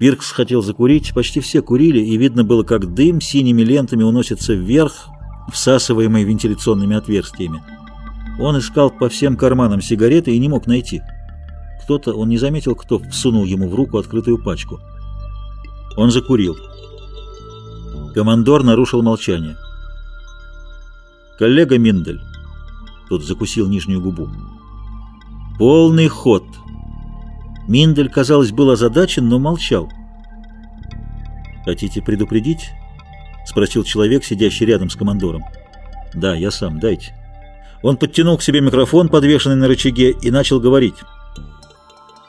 Пиркс хотел закурить, почти все курили, и видно было, как дым синими лентами уносится вверх, всасываемый вентиляционными отверстиями. Он искал по всем карманам сигареты и не мог найти. Кто-то, он не заметил, кто всунул ему в руку открытую пачку. Он закурил. Командор нарушил молчание. «Коллега Миндель», — тут закусил нижнюю губу, — «полный ход». Миндель, казалось, был озадачен, но молчал. «Хотите предупредить?» — спросил человек, сидящий рядом с командором. «Да, я сам, дайте». Он подтянул к себе микрофон, подвешенный на рычаге, и начал говорить.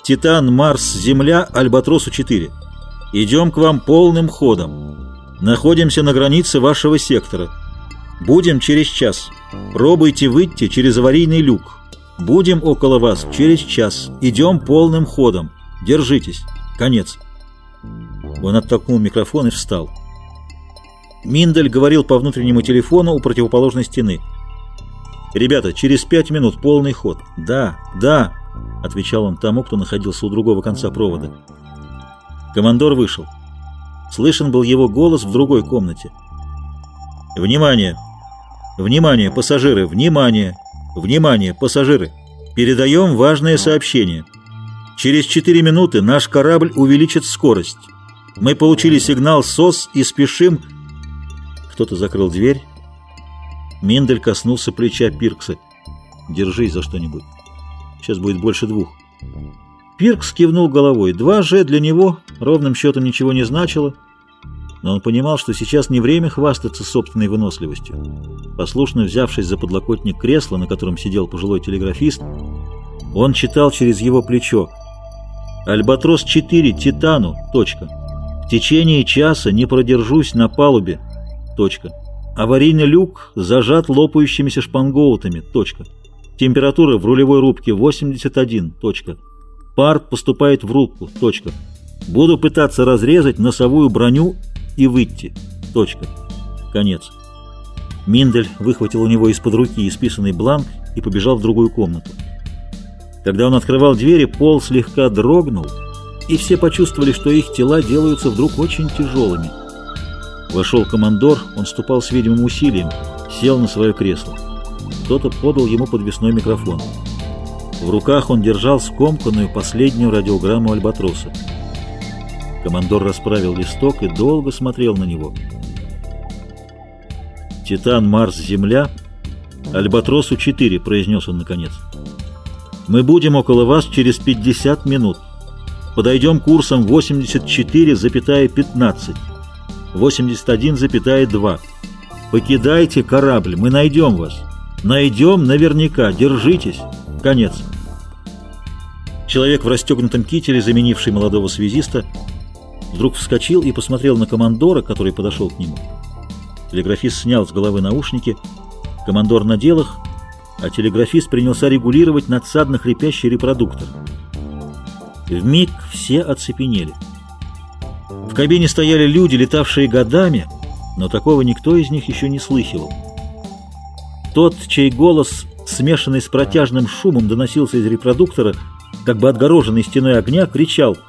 «Титан, Марс, Земля, Альбатросу-4. Идем к вам полным ходом. Находимся на границе вашего сектора. Будем через час. Пробуйте выйти через аварийный люк. Будем около вас через час. Идем полным ходом. Держитесь. Конец». Он оттолкнул микрофон и встал. Миндель говорил по внутреннему телефону у противоположной стены. «Ребята, через пять минут полный ход». «Да, да», — отвечал он тому, кто находился у другого конца провода. Командор вышел. Слышен был его голос в другой комнате. «Внимание! Внимание, пассажиры! Внимание! Внимание, пассажиры! Передаем важное сообщение. Через четыре минуты наш корабль увеличит скорость. Мы получили сигнал СОС и спешим...» Кто-то закрыл дверь. Миндель коснулся плеча Пиркса. «Держись за что-нибудь. Сейчас будет больше двух». Пиркс кивнул головой. Два «Ж» для него ровным счетом ничего не значило, но он понимал, что сейчас не время хвастаться собственной выносливостью. Послушно взявшись за подлокотник кресла, на котором сидел пожилой телеграфист, он читал через его плечо «Альбатрос-4, Титану. Точка. В течение часа не продержусь на палубе. Точка. Аварийный люк зажат лопающимися шпангоутами. Точка. Температура в рулевой рубке 81. Точка. Пар поступает в рубку. Точка. Буду пытаться разрезать носовую броню и выйти. Точка. Конец. Миндель выхватил у него из-под руки исписанный бланк и побежал в другую комнату. Когда он открывал двери, пол слегка дрогнул, и все почувствовали, что их тела делаются вдруг очень тяжелыми. Вошел командор, он ступал с видимым усилием, сел на свое кресло. Кто-то подал ему подвесной микрофон. В руках он держал скомканную последнюю радиограмму Альбатроса. Командор расправил листок и долго смотрел на него. «Титан, Марс, Земля, Альбатросу-4», — произнес он наконец. «Мы будем около вас через 50 минут. Подойдем курсом 84,15». 81,2. Покидайте корабль, мы найдем вас. Найдем наверняка, держитесь. Конец. Человек в расстегнутом кителе, заменивший молодого связиста, вдруг вскочил и посмотрел на командора, который подошел к нему. Телеграфист снял с головы наушники, командор надел их, а телеграфист принялся регулировать надсадно хрипящий репродуктор. В миг все оцепенели. В кабине стояли люди, летавшие годами, но такого никто из них еще не слыхивал. Тот, чей голос, смешанный с протяжным шумом, доносился из репродуктора, как бы отгороженный стеной огня, кричал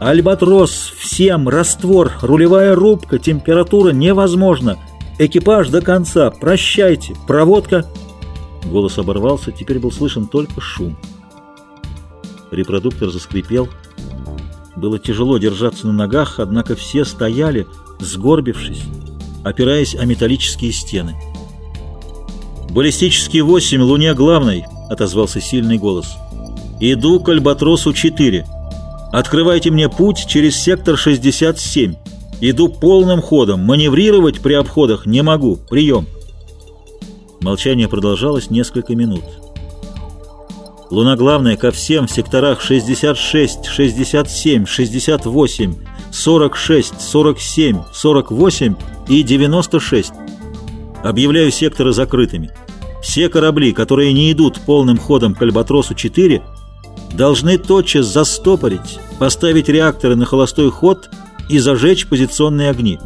«Альбатрос! Всем! Раствор! Рулевая рубка! Температура невозможна! Экипаж до конца! Прощайте! Проводка!» Голос оборвался, теперь был слышен только шум. Репродуктор заскрипел. Было тяжело держаться на ногах, однако все стояли, сгорбившись, опираясь о металлические стены. «Баллистический 8, Луне главной!» — отозвался сильный голос. «Иду к Альбатросу-4. Открывайте мне путь через сектор 67. Иду полным ходом. Маневрировать при обходах не могу. Прием!» Молчание продолжалось несколько минут. Луна главная ко всем в секторах 66, 67, 68, 46, 47, 48 и 96. Объявляю секторы закрытыми. Все корабли, которые не идут полным ходом к Альбатросу-4, должны тотчас застопорить, поставить реакторы на холостой ход и зажечь позиционные огни.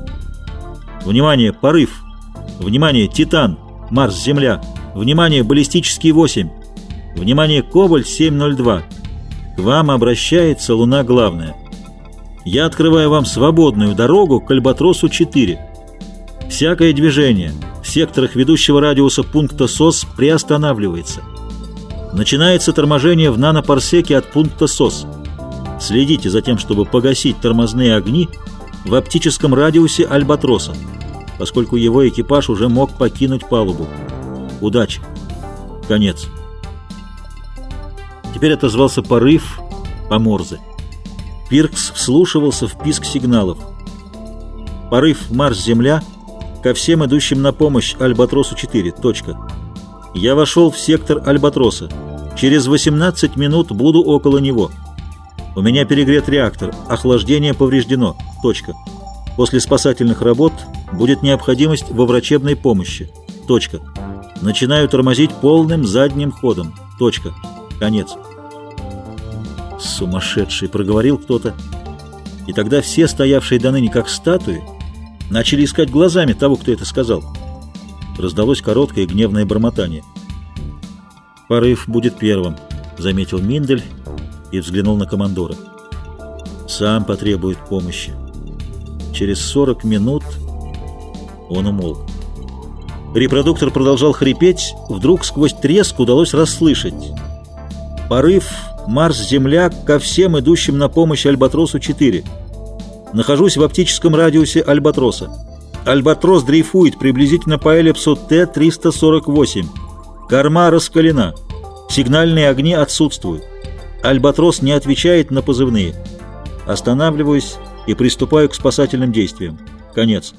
Внимание, порыв! Внимание, Титан! Марс-Земля! Внимание, баллистический 8! Внимание, Кобальт 702. К вам обращается Луна главная. Я открываю вам свободную дорогу к Альбатросу-4. Всякое движение в секторах ведущего радиуса пункта СОС приостанавливается. Начинается торможение в нанопарсеке от пункта СОС. Следите за тем, чтобы погасить тормозные огни в оптическом радиусе Альбатроса, поскольку его экипаж уже мог покинуть палубу. Удачи! Конец. Теперь отозвался порыв по Морзе. Пиркс вслушивался в писк сигналов. Порыв Марс-Земля ко всем идущим на помощь Альбатросу-4. Точка. Я вошел в сектор Альбатроса. Через 18 минут буду около него. У меня перегрет реактор. Охлаждение повреждено. Точка. После спасательных работ будет необходимость во врачебной помощи. Точка. Начинаю тормозить полным задним ходом. Точка. Конец. Сумасшедший, проговорил кто-то. И тогда все, стоявшие до ныне как статуи, начали искать глазами того, кто это сказал. Раздалось короткое гневное бормотание. «Порыв будет первым», — заметил Миндель и взглянул на командора. «Сам потребует помощи. Через сорок минут он умолк. Репродуктор продолжал хрипеть, вдруг сквозь треск удалось расслышать. Порыв Марс-Земля ко всем идущим на помощь Альбатросу-4. Нахожусь в оптическом радиусе Альбатроса. Альбатрос дрейфует приблизительно по эллипсу Т-348. Корма раскалена. Сигнальные огни отсутствуют. Альбатрос не отвечает на позывные. Останавливаюсь и приступаю к спасательным действиям. Конец.